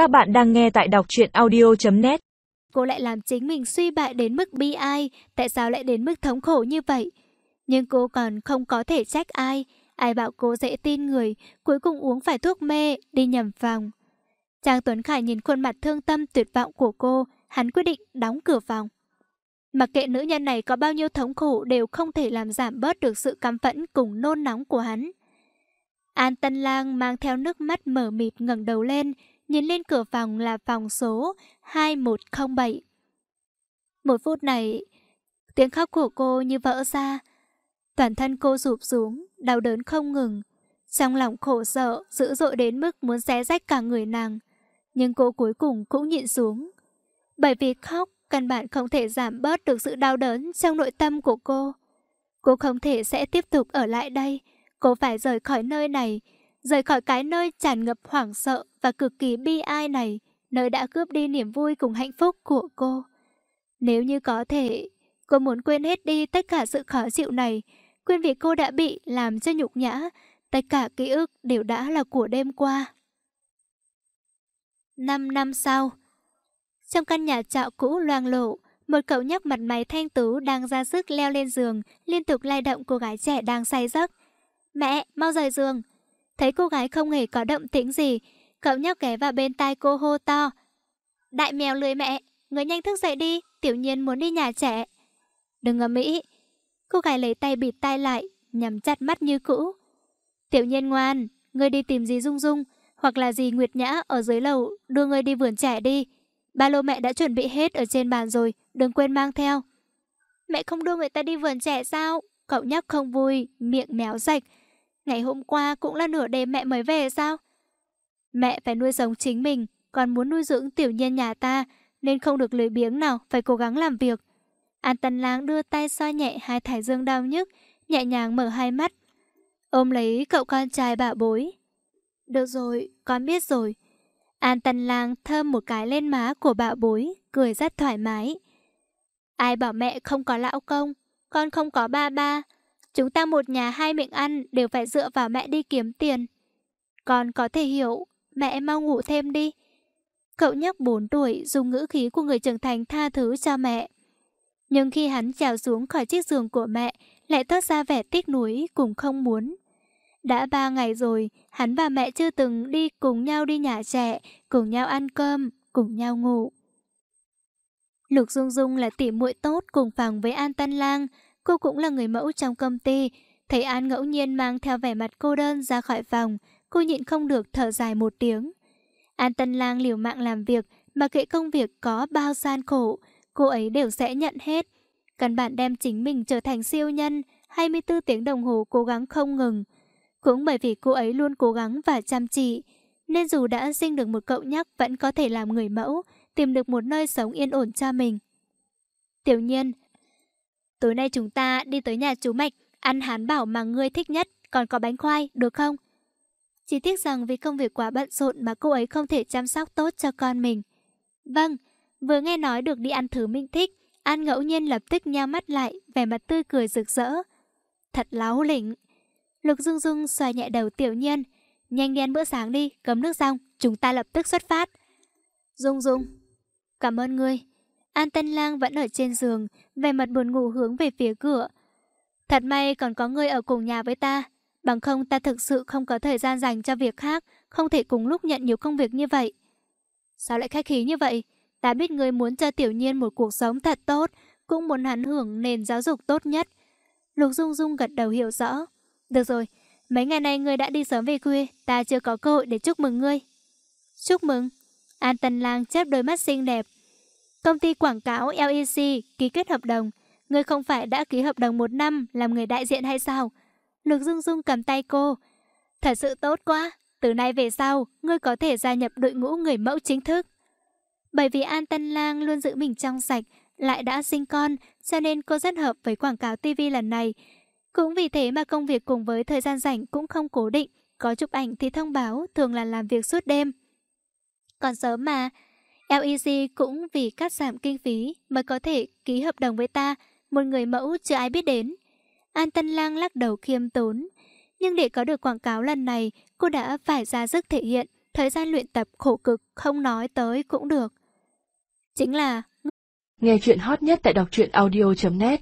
Các bạn đang nghe tại đọc truyện audio.net Cô lại làm chính mình suy bại đến mức bi ai, tại sao lại đến mức thống khổ như vậy? Nhưng cô còn không có thể trách ai, ai bảo cô dễ tin người, cuối cùng uống phải thuốc mê, đi nhầm phòng. Trang Tuấn Khải nhìn khuôn mặt thương tâm tuyệt vọng của cô, hắn quyết định đóng cửa phòng. Mặc kệ nữ nhân này có bao nhiêu thống khổ đều không thể làm giảm bớt được sự căm phẫn cùng nôn nóng của hắn. An Tân Lang mang theo nước mắt mở mịt ngẩng đầu lên, nhìn lên cửa phòng là phòng số 2107. Một phút này, tiếng khóc của cô như vỡ ra. Toàn thân cô rụp xuống, đau đớn không ngừng. Trong lòng khổ sợ, dữ dội đến mức muốn xé rách cả người nàng. Nhưng cô cuối cùng cũng nhịn xuống. Bởi vì khóc, căn bản không thể giảm bớt được sự đau đớn trong nội tâm của cô. Cô không thể sẽ tiếp tục ở lại đây. Cô phải rời khỏi nơi này, rời khỏi cái nơi tràn ngập hoảng sợ và cực kỳ bi ai này, nơi đã cướp đi niềm vui cùng hạnh phúc của cô. Nếu như có thể, cô muốn quên hết đi tất cả sự khó chịu này, quên việc cô đã bị làm cho nhục nhã, tất cả ký ức đều đã là của đêm qua. Năm năm sau, trong căn nhà trọ cũ loang lộ, một cậu nhóc mặt mày thanh tú đang ra sức leo lên giường, liên tục lay động cô gái trẻ đang say giấc. Mẹ, mau rời giường. Thấy cô gái không hề có động tĩnh gì, cậu nhóc ghé vào bên tai cô hô to. Đại mèo lười mẹ, người nhanh thức dậy đi, tiểu nhiên muốn đi nhà trẻ. Đừng ngờ mỹ. Cô gái lấy tay bịt tai lại, nhắm chặt mắt như cũ. Tiểu nhiên ngoan, ngươi đi tìm gì Dung Dung, hoặc là gì Nguyệt Nhã ở dưới lầu, đưa ngươi đi vườn trẻ đi. Ba lô mẹ đã chuẩn bị hết ở trên bàn rồi, đừng quên mang theo. Mẹ không đưa người ta đi vườn trẻ sao? Cậu nhóc không vui, miệng méo rạch. Ngày hôm qua cũng là nửa đêm mẹ mới về sao? Mẹ phải nuôi sống chính mình, còn muốn nuôi dưỡng tiểu nhân nhà ta, nên không được lười biếng nào, phải cố gắng làm việc. An Tân Lang đưa tay xoa nhẹ hai thái dương đau nhức, nhẹ nhàng mở hai mắt. Ôm lấy cậu con trai bà bối. Được rồi, con biết rồi. An Tân Lang thơm một cái lên má của bạo bối, cười rất thoải mái. Ai bảo mẹ không có lão công, con không có ba ba. Chúng ta một nhà hai miệng ăn đều phải dựa vào mẹ đi kiếm tiền. Con có thể hiểu, mẹ mau ngủ thêm đi. Cậu nhóc 4 tuổi dùng ngữ khí của người trưởng thành tha thứ cho mẹ. Nhưng khi hắn trèo xuống khỏi chiếc giường của mẹ, lại thoát ra vẻ tiếc nuối cùng không muốn. Đã ba ngày rồi, hắn và mẹ chưa từng đi cùng nhau đi nhà trẻ, cùng nhau ăn cơm, cùng nhau ngủ. Lục Dung Dung là tỉ muội tốt cùng phòng với An Tân Lang, cô cũng là người mẫu trong công ty. Thấy An ngẫu nhiên mang theo vẻ mặt cô đơn ra khỏi phòng, cô nhịn không được thở dài một tiếng. An Tân Lang liều mạng làm việc, mà kệ công việc có bao gian khổ, cô ấy đều sẽ nhận hết. Cần bản đem chính mình trở thành siêu nhân, 24 tiếng đồng hồ cố gắng không ngừng. Cũng bởi vì cô ấy luôn cố gắng và chăm chỉ, nên dù đã sinh được một cậu nhóc vẫn có thể làm người mẫu, tìm được một nơi sống yên ổn cho mình. Tiểu nhiên, tối nay chúng ta đi tới nhà chú Mạch, ăn hán bảo mà ngươi thích nhất, còn có bánh khoai, được không? Chỉ tiếc rằng vì công việc quá bận rộn mà cô ấy không thể chăm sóc tốt cho con mình. Vâng, vừa nghe nói được đi ăn thứ mình thích, An ngẫu nhiên lập tức nhao mắt lại, vẻ mặt tươi cười rực rỡ. Thật láo lĩnh. Lục Dung Dung xoay nhẹ đầu tiểu nhiên. Nhanh đi ăn bữa sáng đi, cấm nước xong, chúng ta lập tức xuất phát. Dung Dung, cảm ơn ngươi. An Tân Lang vẫn ở trên giường, vẻ mặt buồn ngủ hướng về phía cửa. Thật may còn có người ở cùng nhà với ta, bằng không ta thực sự không có thời gian dành cho việc khác, không thể cùng lúc nhận nhiều công việc như vậy. Sao lại khách khí như vậy? Ta biết ngươi muốn cho tiểu nhiên một cuộc sống thật tốt, cũng muốn hắn hưởng nền giáo dục tốt nhất. Lục Dung Dung gật đầu hiểu rõ. Được rồi, mấy ngày nay ngươi đã đi sớm về khuya, ta chưa có cơ hội để chúc mừng ngươi. Chúc mừng. An Tân Lang chớp đôi mắt xinh đẹp. Công ty quảng cáo LEC ký kết hợp đồng. Ngươi không phải đã ký hợp đồng một năm làm người đại diện hay sao? Lục Dung Dung cầm tay cô. Thật sự tốt quá. Từ nay về sau, ngươi có thể gia nhập đội ngũ người mẫu chính thức. Bởi vì An Tân Lang luôn giữ mình trong sạch, lại đã sinh con, cho nên cô rất hợp với quảng cáo TV lần này. Cũng vì thế mà công việc cùng với thời gian rảnh cũng không cố định, có chụp ảnh thì thông báo, thường là làm việc suốt đêm. Còn sớm mà, LEC cũng vì cắt giảm kinh phí mới có thể ký hợp đồng với ta, một người mẫu chưa ai biết đến. An Tân Lang lắc đầu khiêm tốn, nhưng để có được quảng cáo lần này, cô đã phải ra sức thể hiện, thời gian luyện tập khổ cực không nói tới cũng được. Chính là... Nghe chuyện hot nhất tại đọc truyện audio.net